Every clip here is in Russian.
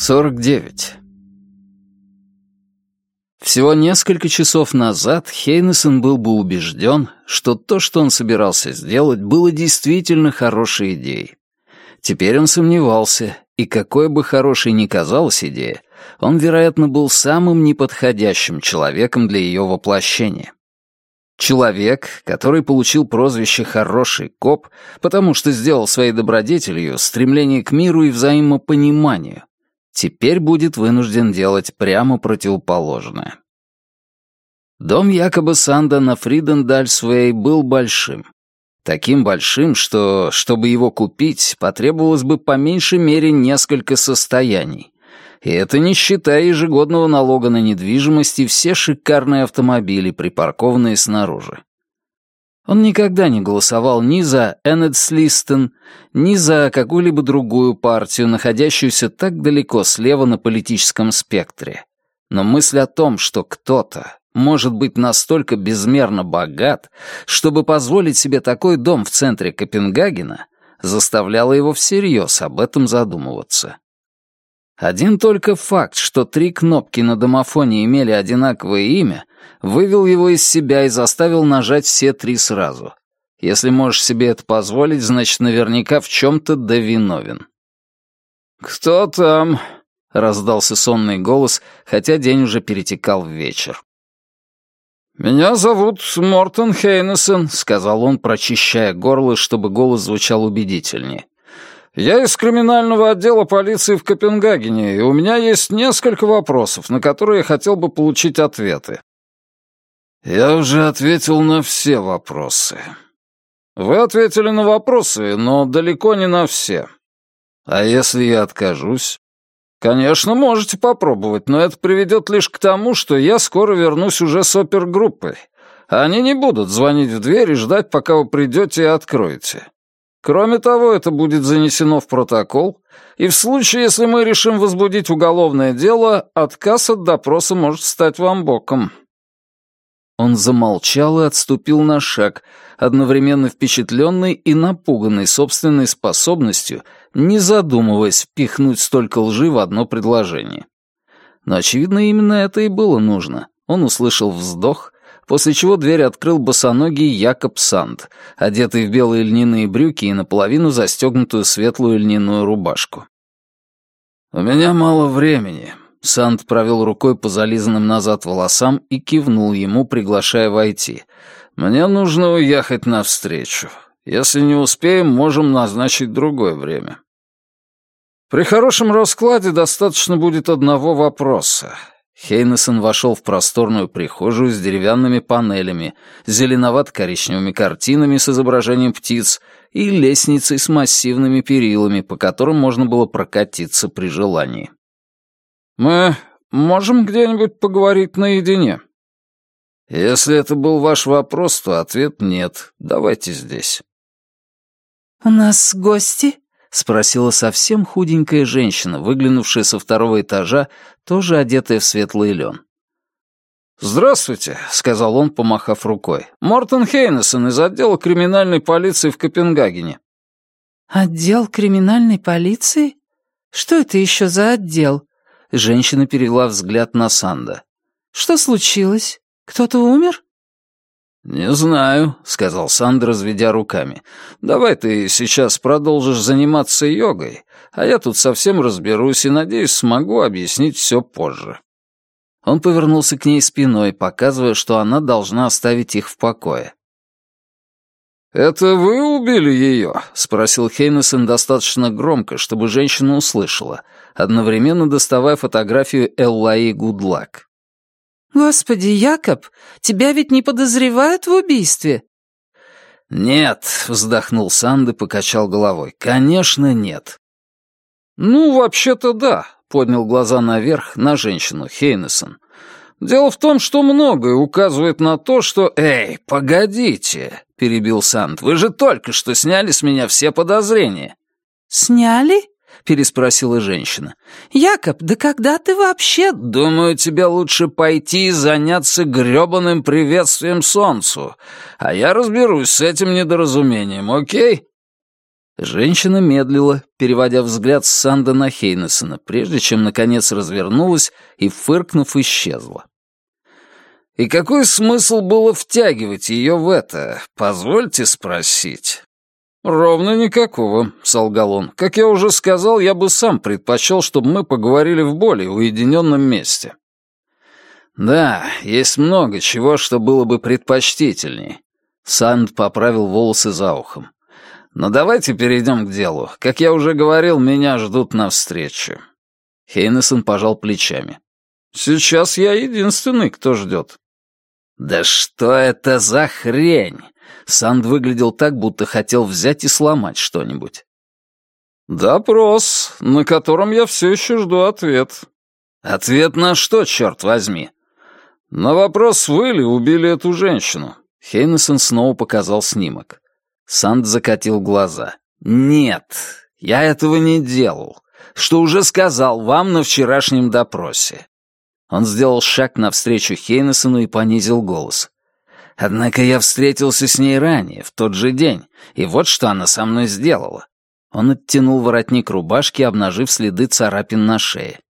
49. Всего несколько часов назад Хейнесон был бы убежден, что то, что он собирался сделать, было действительно хорошей идеей. Теперь он сомневался, и какой бы хорошей ни казалась идея, он, вероятно, был самым неподходящим человеком для ее воплощения. Человек, который получил прозвище «хороший коп», потому что сделал своей добродетелью стремление к миру и взаимопониманию, теперь будет вынужден делать прямо противоположное. Дом якобы Санда на Фридендальсвей был большим. Таким большим, что, чтобы его купить, потребовалось бы по меньшей мере несколько состояний. И это не считая ежегодного налога на недвижимость и все шикарные автомобили, припаркованные снаружи. Он никогда не голосовал ни за Эннетслистен, ни за какую-либо другую партию, находящуюся так далеко слева на политическом спектре. Но мысль о том, что кто-то может быть настолько безмерно богат, чтобы позволить себе такой дом в центре Копенгагена, заставляла его всерьез об этом задумываться. Один только факт, что три кнопки на домофоне имели одинаковое имя, вывел его из себя и заставил нажать все три сразу. Если можешь себе это позволить, значит, наверняка в чем-то довиновен. «Кто там?» — раздался сонный голос, хотя день уже перетекал в вечер. «Меня зовут Мортон Хейнесон», — сказал он, прочищая горло, чтобы голос звучал убедительнее. Я из криминального отдела полиции в Копенгагене, и у меня есть несколько вопросов, на которые я хотел бы получить ответы». «Я уже ответил на все вопросы». «Вы ответили на вопросы, но далеко не на все». «А если я откажусь?» «Конечно, можете попробовать, но это приведет лишь к тому, что я скоро вернусь уже с опергруппой. Они не будут звонить в дверь и ждать, пока вы придете и откроете. Кроме того, это будет занесено в протокол, и в случае, если мы решим возбудить уголовное дело, отказ от допроса может стать вам боком». Он замолчал и отступил на шаг, одновременно впечатленный и напуганный собственной способностью, не задумываясь впихнуть столько лжи в одно предложение. Но, очевидно, именно это и было нужно. Он услышал вздох, после чего дверь открыл босоногий Якоб Санд, одетый в белые льняные брюки и наполовину застегнутую светлую льняную рубашку. «У меня мало времени», — Санд провел рукой по зализанным назад волосам и кивнул ему, приглашая войти. «Мне нужно уехать навстречу. Если не успеем, можем назначить другое время». При хорошем раскладе достаточно будет одного вопроса. Хейнесон вошел в просторную прихожую с деревянными панелями, зеленовато-коричневыми картинами с изображением птиц и лестницей с массивными перилами, по которым можно было прокатиться при желании. «Мы можем где-нибудь поговорить наедине?» «Если это был ваш вопрос, то ответ нет. Давайте здесь». «У нас гости?» — спросила совсем худенькая женщина, выглянувшая со второго этажа, тоже одетая в светлый лен. «Здравствуйте», — сказал он, помахав рукой. «Мортон Хейнесон из отдела криминальной полиции в Копенгагене». «Отдел криминальной полиции? Что это еще за отдел?» Женщина перевела взгляд на Санда. «Что случилось? Кто-то умер?» «Не знаю», — сказал Сандра, разведя руками. «Давай ты сейчас продолжишь заниматься йогой, а я тут совсем разберусь и, надеюсь, смогу объяснить все позже». Он повернулся к ней спиной, показывая, что она должна оставить их в покое. «Это вы убили ее?» — спросил Хейнесон достаточно громко, чтобы женщина услышала, одновременно доставая фотографию Эллаи Гудлак. «Господи, Якоб, тебя ведь не подозревают в убийстве?» «Нет», — вздохнул Санд и покачал головой. «Конечно, нет». «Ну, вообще-то да», — поднял глаза наверх на женщину Хейнесон. «Дело в том, что многое указывает на то, что...» «Эй, погодите», — перебил Санд, — «вы же только что сняли с меня все подозрения». «Сняли?» — переспросила женщина. «Якоб, да когда ты вообще...» «Думаю, тебе лучше пойти и заняться грёбаным приветствием солнцу, а я разберусь с этим недоразумением, окей?» Женщина медлила, переводя взгляд с Санда на Хейнесона, прежде чем, наконец, развернулась и, фыркнув, исчезла. «И какой смысл было втягивать ее в это, позвольте спросить?» «Ровно никакого», — солгал он. «Как я уже сказал, я бы сам предпочел, чтобы мы поговорили в более уединенном месте». «Да, есть много чего, что было бы предпочтительней». Санд поправил волосы за ухом. Но давайте перейдем к делу. Как я уже говорил, меня ждут навстречу». Хейнесон пожал плечами. «Сейчас я единственный, кто ждет». «Да что это за хрень?» Санд выглядел так, будто хотел взять и сломать что-нибудь. «Допрос, на котором я все еще жду ответ». «Ответ на что, черт возьми?» «На вопрос, вы ли убили эту женщину?» Хейнесон снова показал снимок. Санд закатил глаза. «Нет, я этого не делал. Что уже сказал вам на вчерашнем допросе». Он сделал шаг навстречу Хейнесону и понизил голос. «Однако я встретился с ней ранее, в тот же день, и вот что она со мной сделала». Он оттянул воротник рубашки, обнажив следы царапин на шее.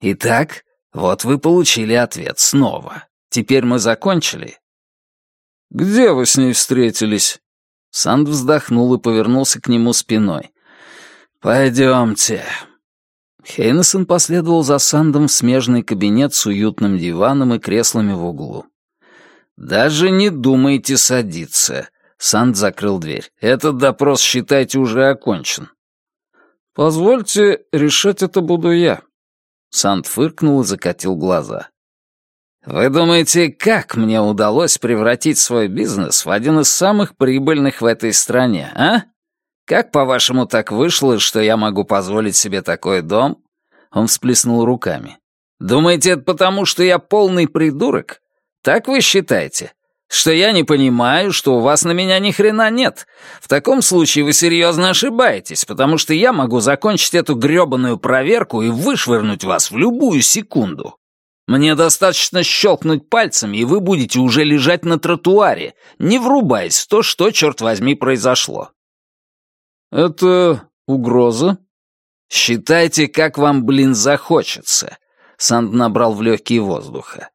«Итак, вот вы получили ответ снова. Теперь мы закончили». «Где вы с ней встретились?» Санд вздохнул и повернулся к нему спиной. «Пойдемте». Хейнесон последовал за Сандом в смежный кабинет с уютным диваном и креслами в углу. «Даже не думайте садиться», — Санд закрыл дверь. «Этот допрос, считайте, уже окончен». «Позвольте, решать это буду я». Санд фыркнул и закатил глаза. Вы думаете, как мне удалось превратить свой бизнес в один из самых прибыльных в этой стране, а? Как, по-вашему, так вышло, что я могу позволить себе такой дом? Он всплеснул руками. Думаете, это потому, что я полный придурок? Так вы считаете? Что я не понимаю, что у вас на меня ни хрена нет. В таком случае вы серьезно ошибаетесь, потому что я могу закончить эту грёбаную проверку и вышвырнуть вас в любую секунду. Мне достаточно щелкнуть пальцами, и вы будете уже лежать на тротуаре, не врубаясь в то, что, черт возьми, произошло. Это угроза? Считайте, как вам, блин, захочется. Санд набрал в легкие воздуха.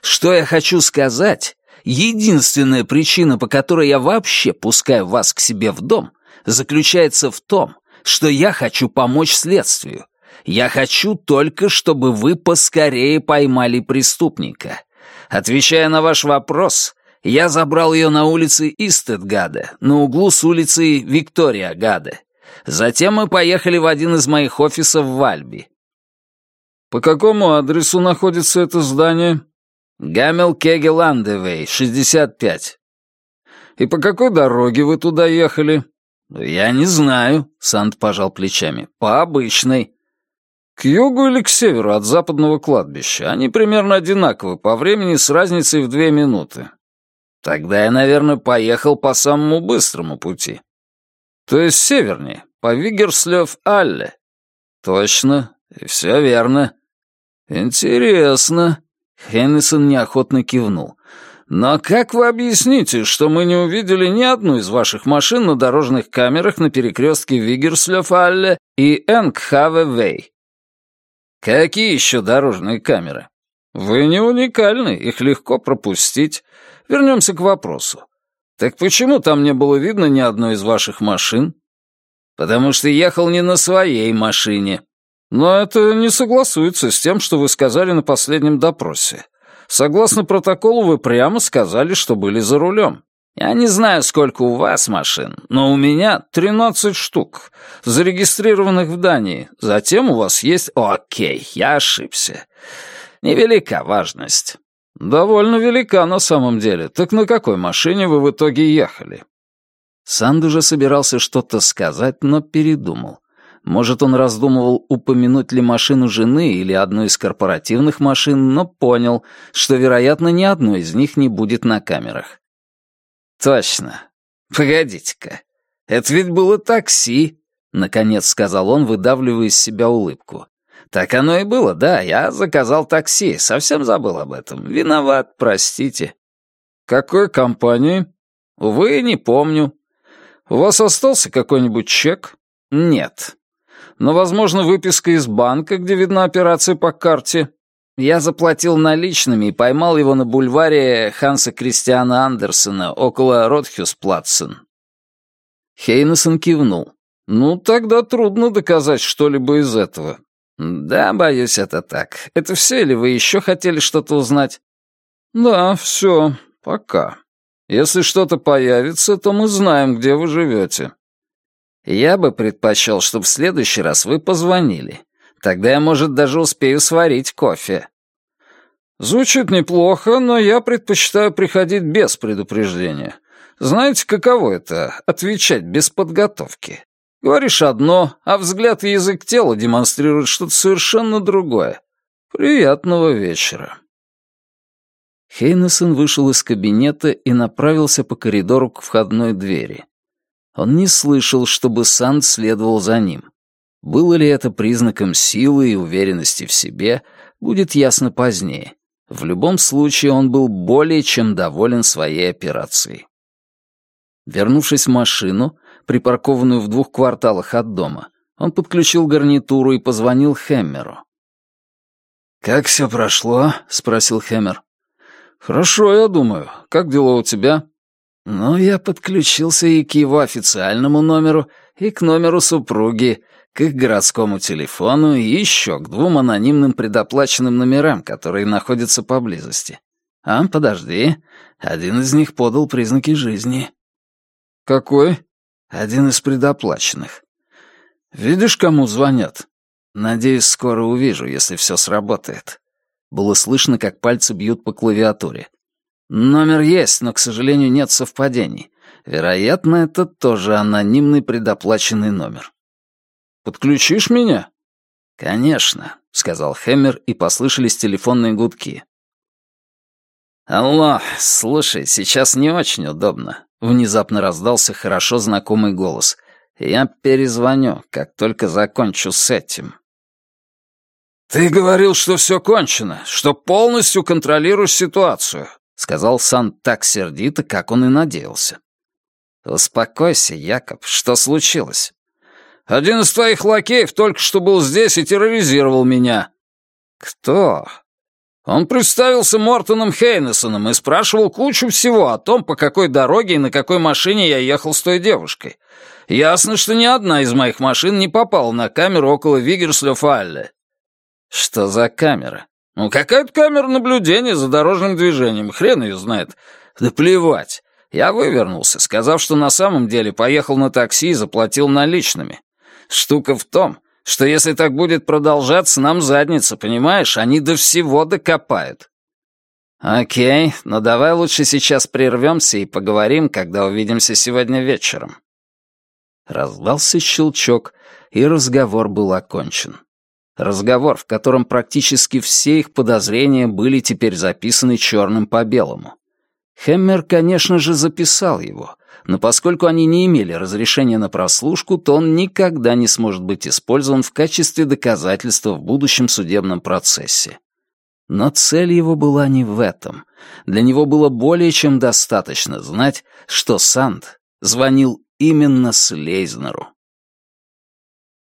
Что я хочу сказать, единственная причина, по которой я вообще пускаю вас к себе в дом, заключается в том, что я хочу помочь следствию, я хочу только, чтобы вы поскорее поймали преступника. Отвечая на ваш вопрос, я забрал ее на улице Истедгада, на углу с улицей Виктория Гада. Затем мы поехали в один из моих офисов в Альби. По какому адресу находится это здание? Гамел Кегеландевей, 65. И по какой дороге вы туда ехали? Я не знаю, Санд пожал плечами. По обычной. К югу или к северу от западного кладбища. Они примерно одинаковы по времени с разницей в две минуты. Тогда я, наверное, поехал по самому быстрому пути. То есть севернее, по Вигерслёв-Алле. Точно, и все верно. Интересно. Хеннисон неохотно кивнул. Но как вы объясните, что мы не увидели ни одну из ваших машин на дорожных камерах на перекрестке Вигерслёв-Алле и Энгхаве-Вей? Какие еще дорожные камеры? Вы не уникальны, их легко пропустить. Вернемся к вопросу. Так почему там не было видно ни одной из ваших машин? Потому что ехал не на своей машине. Но это не согласуется с тем, что вы сказали на последнем допросе. Согласно протоколу, вы прямо сказали, что были за рулем. Я не знаю, сколько у вас машин, но у меня 13 штук, зарегистрированных в Дании. Затем у вас есть... Окей, я ошибся. Невелика важность. Довольно велика на самом деле. Так на какой машине вы в итоге ехали? Санд уже собирался что-то сказать, но передумал. Может, он раздумывал, упомянуть ли машину жены или одну из корпоративных машин, но понял, что, вероятно, ни одной из них не будет на камерах. «Точно. Погодите-ка. Это ведь было такси», — наконец сказал он, выдавливая из себя улыбку. «Так оно и было, да. Я заказал такси. Совсем забыл об этом. Виноват, простите». «Какой компании?» «Увы, не помню». У вас остался какой-нибудь чек? Нет. Но, возможно, выписка из банка, где видна операция по карте. Я заплатил наличными и поймал его на бульваре Ханса Кристиана Андерсона около Ротхюсплатсен. Хейнесон кивнул. «Ну, тогда трудно доказать что-либо из этого». «Да, боюсь, это так. Это все, или вы еще хотели что-то узнать?» «Да, все. Пока. Если что-то появится, то мы знаем, где вы живете». «Я бы предпочел, чтобы в следующий раз вы позвонили. Тогда я, может, даже успею сварить кофе». «Звучит неплохо, но я предпочитаю приходить без предупреждения. Знаете, каково это — отвечать без подготовки? Говоришь одно, а взгляд и язык тела демонстрируют что-то совершенно другое. Приятного вечера». Хейнесон вышел из кабинета и направился по коридору к входной двери. Он не слышал, чтобы Санд следовал за ним. Было ли это признаком силы и уверенности в себе, будет ясно позднее. В любом случае он был более чем доволен своей операцией. Вернувшись в машину, припаркованную в двух кварталах от дома, он подключил гарнитуру и позвонил Хэммеру. «Как все прошло?» — спросил Хэммер. «Хорошо, я думаю. Как дела у тебя?» «Ну, я подключился и к его официальному номеру, и к номеру супруги, к их городскому телефону и еще к двум анонимным предоплаченным номерам, которые находятся поблизости. А, подожди, один из них подал признаки жизни». «Какой?» «Один из предоплаченных». «Видишь, кому звонят?» «Надеюсь, скоро увижу, если все сработает». Было слышно, как пальцы бьют по клавиатуре. Номер есть, но, к сожалению, нет совпадений. Вероятно, это тоже анонимный предоплаченный номер. «Подключишь меня?» «Конечно», — сказал Хэммер, и послышались телефонные гудки. «Алло, слушай, сейчас не очень удобно», — внезапно раздался хорошо знакомый голос. «Я перезвоню, как только закончу с этим». «Ты говорил, что все кончено, что полностью контролируешь ситуацию», — сказал Сан так сердито, как он и надеялся. «Успокойся, Якоб, что случилось?» «Один из твоих лакеев только что был здесь и терроризировал меня». «Кто?» Он представился Мортоном Хейнесоном и спрашивал кучу всего о том, по какой дороге и на какой машине я ехал с той девушкой. Ясно, что ни одна из моих машин не попала на камеру около Вигерслёф-Алле. Что за камера? Ну, какая-то камера наблюдения за дорожным движением, хрен ее знает. Да плевать. Я вывернулся, сказав, что на самом деле поехал на такси и заплатил наличными. Штука в том, что если так будет продолжаться, нам задница, понимаешь? Они до всего докопают. Окей, но давай лучше сейчас прервемся и поговорим, когда увидимся сегодня вечером. Раздался щелчок, и разговор был окончен. Разговор, в котором практически все их подозрения были теперь записаны черным по белому. Хеммер, конечно же, записал его, но поскольку они не имели разрешения на прослушку, то он никогда не сможет быть использован в качестве доказательства в будущем судебном процессе. Но цель его была не в этом. Для него было более чем достаточно знать, что Санд звонил именно Слейзнеру.